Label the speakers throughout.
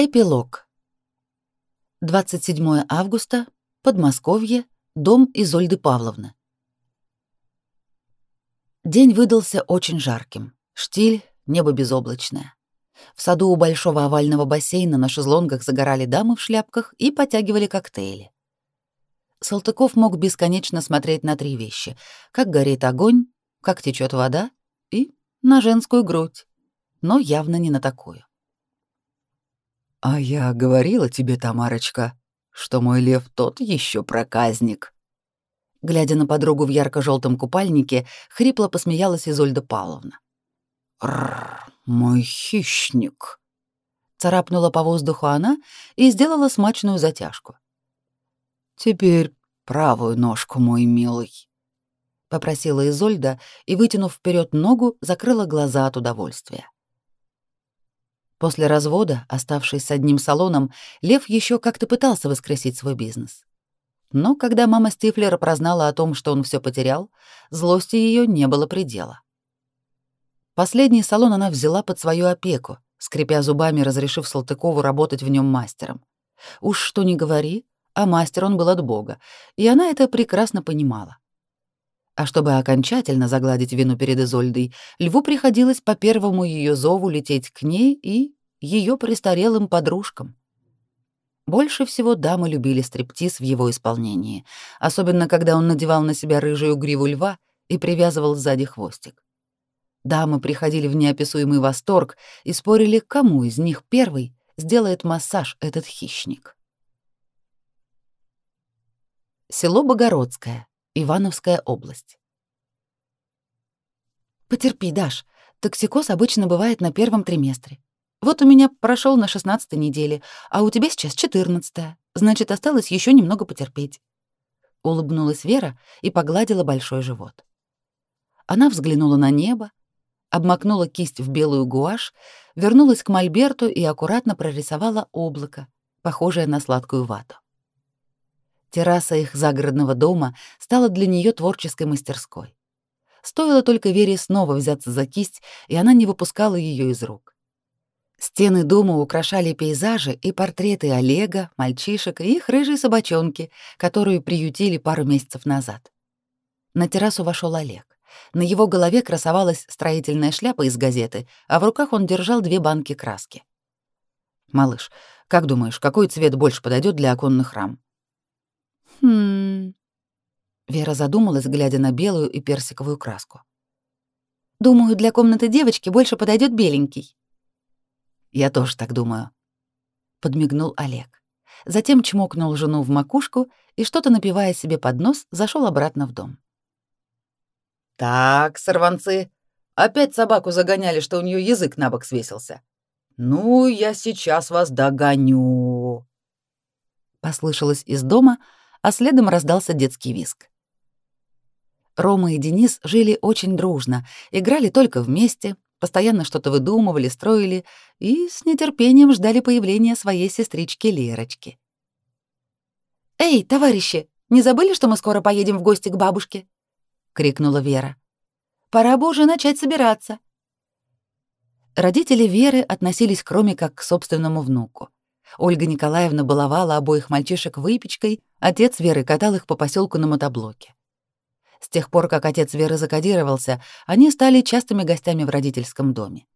Speaker 1: Эпилог. 27 августа, Подмосковье, дом Изольды Павловны. День выдался очень жарким. Штиль, небо безоблачное. В саду у большого овального бассейна на шезлонгах загорали дамы в шляпках и потягивали коктейли. Салтыков мог бесконечно смотреть на три вещи: как горит огонь, как течет вода и на женскую грудь, но явно не на такую.
Speaker 2: «А я говорила тебе, Тамарочка, что мой лев тот еще проказник».
Speaker 1: Глядя на подругу в ярко желтом купальнике, хрипло посмеялась Изольда Павловна.
Speaker 2: «Рррр, мой хищник!»
Speaker 1: Царапнула по воздуху она и сделала смачную затяжку.
Speaker 2: «Теперь правую ножку, мой милый», — попросила Изольда и, вытянув вперед ногу, закрыла глаза от удовольствия.
Speaker 1: После развода, оставшись с одним салоном, Лев еще как-то пытался воскресить свой бизнес. Но когда мама Стифлера прознала о том, что он все потерял, злости ее не было предела. Последний салон она взяла под свою опеку, скрипя зубами, разрешив Салтыкову работать в нем мастером. Уж что ни говори, а мастер он был от Бога, и она это прекрасно понимала. А чтобы окончательно загладить вину перед Изольдой, Льву приходилось по первому ее зову лететь к ней и ее престарелым подружкам. Больше всего дамы любили стриптиз в его исполнении, особенно когда он надевал на себя рыжую гриву льва и привязывал сзади хвостик. Дамы приходили в неописуемый восторг и спорили, кому из них первый сделает массаж этот хищник. Село Богородское, Ивановская область. Потерпи, Даш. Токсикоз обычно бывает на первом триместре. Вот у меня прошел на шестнадцатой неделе, а у тебя сейчас четырнадцатая. Значит, осталось еще немного потерпеть. Улыбнулась Вера и погладила большой живот. Она взглянула на небо, обмакнула кисть в белую гуашь, вернулась к мольберту и аккуратно прорисовала облако, похожее на сладкую вату. Терраса их загородного дома стала для нее творческой мастерской. Стоило только Вере снова взяться за кисть, и она не выпускала ее из рук. Стены дома украшали пейзажи и портреты Олега, мальчишек и их рыжей собачонки, которую приютили пару месяцев назад. На террасу вошел Олег. На его голове красовалась строительная шляпа из газеты, а в руках он держал две банки краски. «Малыш, как думаешь, какой цвет больше подойдет для оконных рам?»
Speaker 3: Хм.
Speaker 1: Вера задумалась, глядя на белую и персиковую краску.
Speaker 3: Думаю, для комнаты девочки больше подойдет беленький.
Speaker 1: Я тоже так думаю. Подмигнул Олег. Затем чмокнул жену в макушку и, что-то напивая себе под нос, зашел обратно в дом.
Speaker 2: «Так, сорванцы, опять собаку загоняли, что у нее язык на бок свесился. Ну, я сейчас вас догоню!»
Speaker 1: Послышалось из дома, а следом раздался детский визг. Рома и Денис жили очень дружно, играли только вместе, постоянно что-то выдумывали, строили и с нетерпением ждали появления своей сестрички Лерочки.
Speaker 3: «Эй, товарищи, не забыли, что мы скоро поедем в гости к бабушке?» — крикнула Вера. «Пора бы уже начать собираться».
Speaker 1: Родители Веры относились к Роме как к собственному внуку. Ольга Николаевна баловала обоих мальчишек выпечкой, отец Веры катал их по поселку на мотоблоке. С тех пор, как отец Веры закодировался, они стали частыми гостями в родительском доме.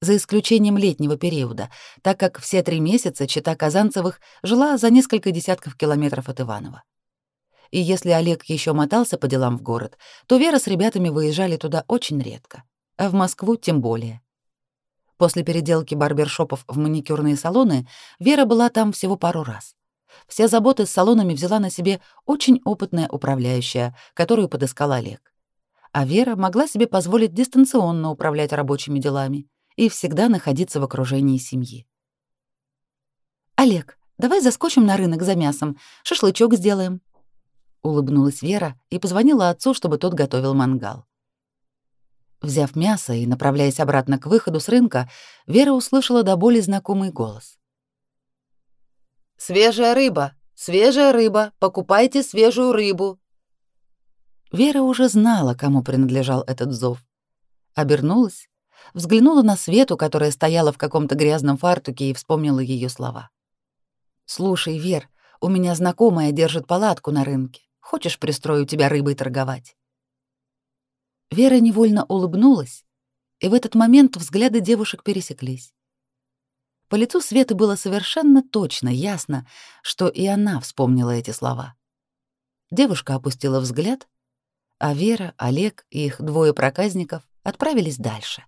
Speaker 1: За исключением летнего периода, так как все три месяца чита Казанцевых жила за несколько десятков километров от Иванова. И если Олег еще мотался по делам в город, то Вера с ребятами выезжали туда очень редко, а в Москву тем более. После переделки барбершопов в маникюрные салоны Вера была там всего пару раз. Все заботы с салонами взяла на себе очень опытная управляющая, которую подыскал Олег. А Вера могла себе позволить дистанционно управлять рабочими делами и всегда находиться в окружении семьи.
Speaker 3: «Олег, давай заскочим на рынок за мясом, шашлычок сделаем», — улыбнулась Вера и позвонила отцу, чтобы тот готовил мангал.
Speaker 1: Взяв мясо и направляясь обратно к выходу с рынка, Вера услышала до боли знакомый голос.
Speaker 2: «Свежая рыба! Свежая рыба! Покупайте свежую рыбу!»
Speaker 1: Вера уже знала, кому принадлежал этот зов. Обернулась, взглянула на Свету, которая стояла в каком-то грязном фартуке, и вспомнила ее слова. «Слушай, Вер, у меня знакомая держит палатку на рынке. Хочешь, пристрою тебя рыбой торговать?» Вера невольно улыбнулась, и в этот момент взгляды девушек пересеклись. По лицу Светы было совершенно точно ясно, что и она вспомнила эти слова. Девушка опустила взгляд, а Вера, Олег и их двое проказников отправились дальше.